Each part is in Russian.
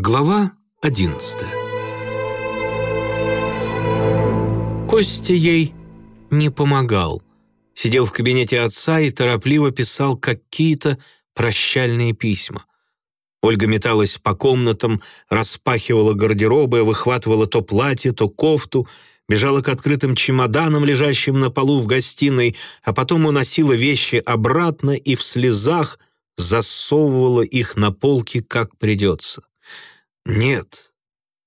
Глава одиннадцатая Костя ей не помогал. Сидел в кабинете отца и торопливо писал какие-то прощальные письма. Ольга металась по комнатам, распахивала гардеробы, выхватывала то платье, то кофту, бежала к открытым чемоданам, лежащим на полу в гостиной, а потом уносила вещи обратно и в слезах засовывала их на полки, как придется. Нет,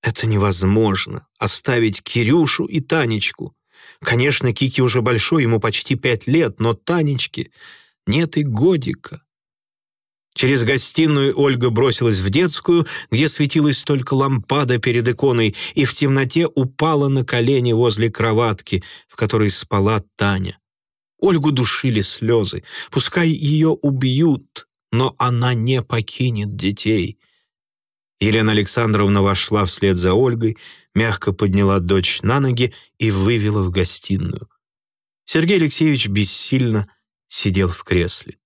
это невозможно. Оставить Кирюшу и Танечку. Конечно, Кики уже большой, ему почти пять лет, но Танечке нет и годика. Через гостиную Ольга бросилась в детскую, где светилась только лампада перед иконой, и в темноте упала на колени возле кроватки, в которой спала Таня. Ольгу душили слезы. Пускай ее убьют, но она не покинет детей. Елена Александровна вошла вслед за Ольгой, мягко подняла дочь на ноги и вывела в гостиную. Сергей Алексеевич бессильно сидел в кресле.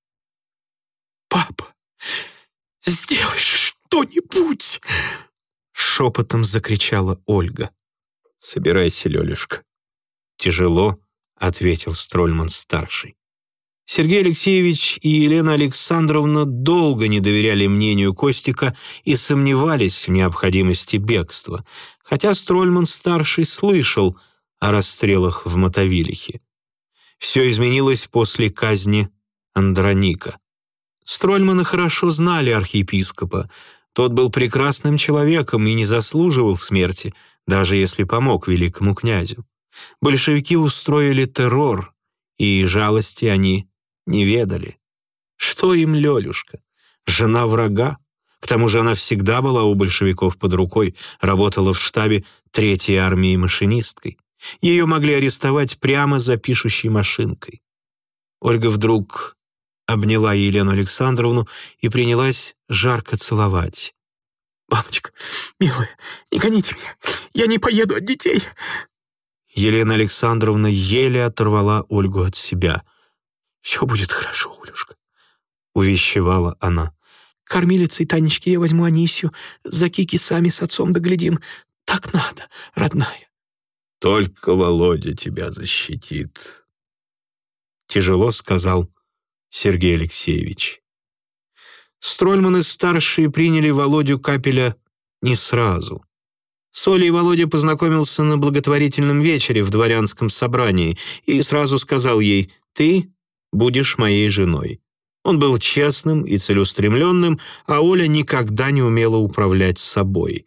«Папа, сделай что-нибудь!» Шепотом закричала Ольга. «Собирайся, Лелюшка». «Тяжело», — ответил Строльман-старший. Сергей Алексеевич и Елена Александровна долго не доверяли мнению Костика и сомневались в необходимости бегства, хотя Строльман-старший слышал о расстрелах в Мотовилихе. Все изменилось после казни Андроника. Строльманы хорошо знали архиепископа. Тот был прекрасным человеком и не заслуживал смерти, даже если помог великому князю. Большевики устроили террор, и жалости они не ведали. Что им Лёлюшка? Жена врага? К тому же она всегда была у большевиков под рукой, работала в штабе Третьей армии машинисткой. Ее могли арестовать прямо за пишущей машинкой. Ольга вдруг обняла Елену Александровну и принялась жарко целовать. «Мамочка, милая, не гоните меня, я не поеду от детей!» Елена Александровна еле оторвала Ольгу от себя — «Все будет хорошо, Олюшка», — увещевала она. «Кормилицей Танечки я возьму Анисью, за Кики сами с отцом доглядим. Так надо, родная». «Только Володя тебя защитит», — тяжело сказал Сергей Алексеевич. Строльманы-старшие приняли Володю Капеля не сразу. С Олей Володя познакомился на благотворительном вечере в дворянском собрании и сразу сказал ей «Ты будешь моей женой». Он был честным и целеустремленным, а Оля никогда не умела управлять собой.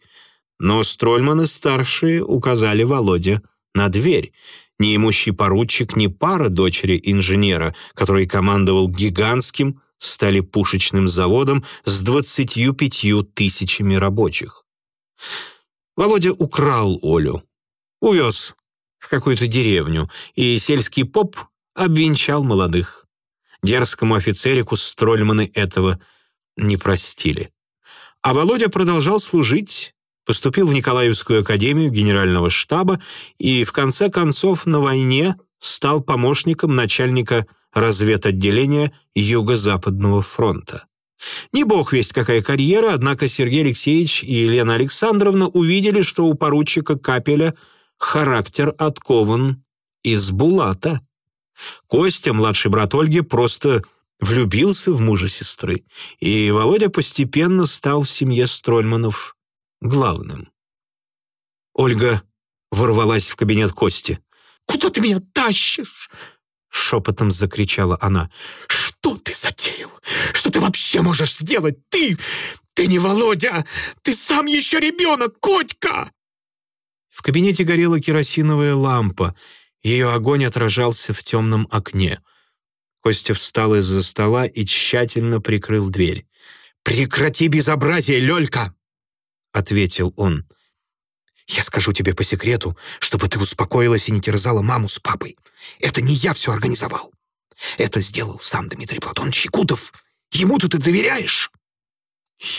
Но Строльманы-старшие указали Володе на дверь. Неимущий поручик не пара дочери инженера, который командовал гигантским стали пушечным заводом с двадцатью пятью тысячами рабочих. Володя украл Олю, увез в какую-то деревню, и сельский поп обвенчал молодых. Дерзкому офицерику Строльманы этого не простили. А Володя продолжал служить, поступил в Николаевскую академию генерального штаба и, в конце концов, на войне стал помощником начальника разведотделения Юго-Западного фронта. Не бог весть какая карьера, однако Сергей Алексеевич и Елена Александровна увидели, что у поручика Капеля характер откован из булата. Костя, младший брат Ольги, просто влюбился в мужа сестры, и Володя постепенно стал в семье Строльманов главным. Ольга ворвалась в кабинет Кости. «Куда ты меня тащишь?» Шепотом закричала она. «Что ты затеял? Что ты вообще можешь сделать? Ты... ты не Володя! Ты сам еще ребенок, Котька!» В кабинете горела керосиновая лампа, ее огонь отражался в темном окне. Костя встал из-за стола и тщательно прикрыл дверь. «Прекрати безобразие, Лёлька!» — ответил он. «Я скажу тебе по секрету, чтобы ты успокоилась и не терзала маму с папой. Это не я все организовал. Это сделал сам Дмитрий Платонович Якутов. Ему-то ты доверяешь?»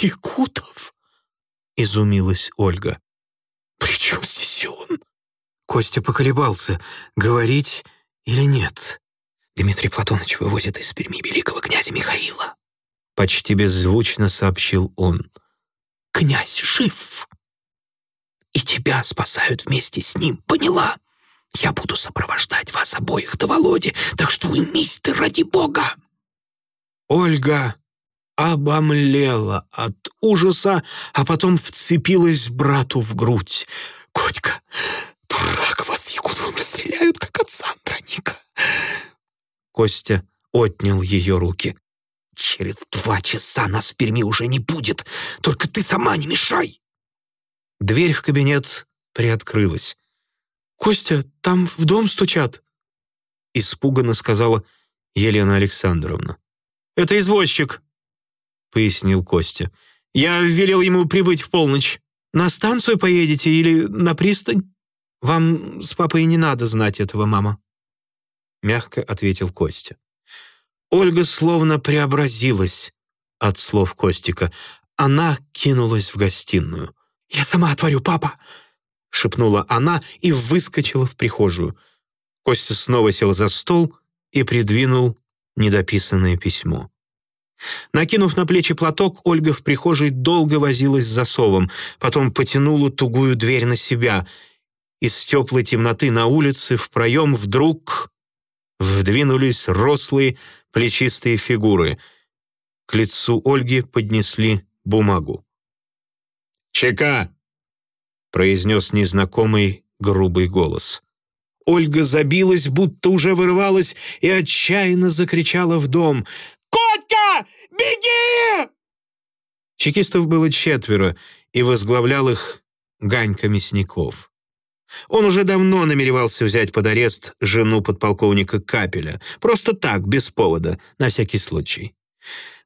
«Якутов?» — изумилась Ольга. «При чем здесь он?» Костя поколебался, говорить или нет. «Дмитрий Платонович вывозит из Перми великого князя Михаила», почти беззвучно сообщил он. князь жив. И тебя спасают вместе с ним, поняла? Я буду сопровождать вас обоих до Володи, так что уймись ты ради бога!» Ольга обомлела от ужаса, а потом вцепилась брату в грудь. «Котька, дурак, вас якут вам расстреляют, как отца Андроника!» Костя отнял ее руки. «Через два часа нас в Перми уже не будет, только ты сама не мешай!» Дверь в кабинет приоткрылась. «Костя, там в дом стучат!» Испуганно сказала Елена Александровна. «Это извозчик», — пояснил Костя. «Я велел ему прибыть в полночь. На станцию поедете или на пристань? Вам с папой не надо знать этого, мама», — мягко ответил Костя. Ольга словно преобразилась от слов Костика. Она кинулась в гостиную. «Я сама отворю, папа!» — шепнула она и выскочила в прихожую. Костя снова сел за стол и придвинул недописанное письмо. Накинув на плечи платок, Ольга в прихожей долго возилась с засовом, потом потянула тугую дверь на себя. Из теплой темноты на улице в проем вдруг вдвинулись рослые плечистые фигуры. К лицу Ольги поднесли бумагу. «ЧК!» — произнес незнакомый грубый голос. Ольга забилась, будто уже вырывалась, и отчаянно закричала в дом. «Котька, беги!» Чекистов было четверо, и возглавлял их Ганька Мясников. Он уже давно намеревался взять под арест жену подполковника Капеля. Просто так, без повода, на всякий случай.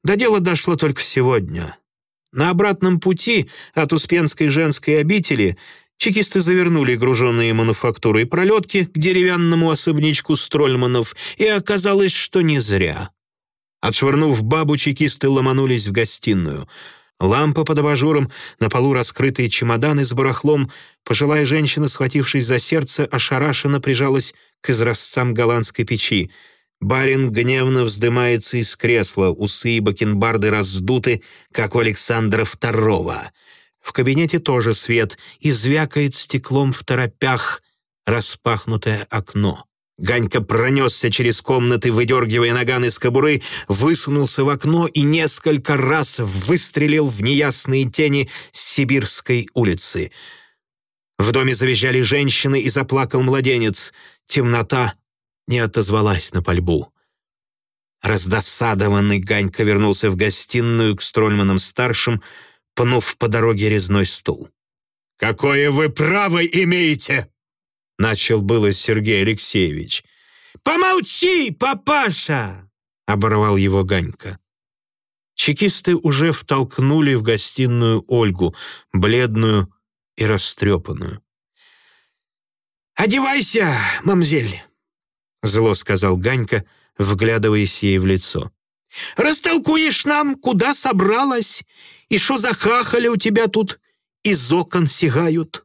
До дела дошло только сегодня. На обратном пути от Успенской женской обители чекисты завернули груженные мануфактурой пролетки к деревянному особнячку Строльманов, и оказалось, что не зря. Отшвырнув бабу, чекисты ломанулись в гостиную. Лампа под абажуром, на полу раскрытые чемоданы с барахлом. Пожилая женщина, схватившись за сердце, ошарашенно прижалась к изразцам голландской печи — Барин гневно вздымается из кресла, усы и бакенбарды раздуты, как у Александра II. В кабинете тоже свет, и звякает стеклом в торопях распахнутое окно. Ганька пронесся через комнаты, выдергивая наган из кобуры, высунулся в окно и несколько раз выстрелил в неясные тени Сибирской улицы. В доме завизжали женщины и заплакал младенец. Темнота не отозвалась на пальбу. Раздосадованный Ганька вернулся в гостиную к Строльманам-старшим, пнув по дороге резной стул. «Какое вы право имеете?» — начал было Сергей Алексеевич. «Помолчи, папаша!» — оборвал его Ганька. Чекисты уже втолкнули в гостиную Ольгу, бледную и растрепанную. «Одевайся, мамзель!» зло сказал Ганька, вглядываясь ей в лицо. «Растолкуешь нам, куда собралась, и что за хахали у тебя тут из окон сигают?»